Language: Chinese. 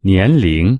年龄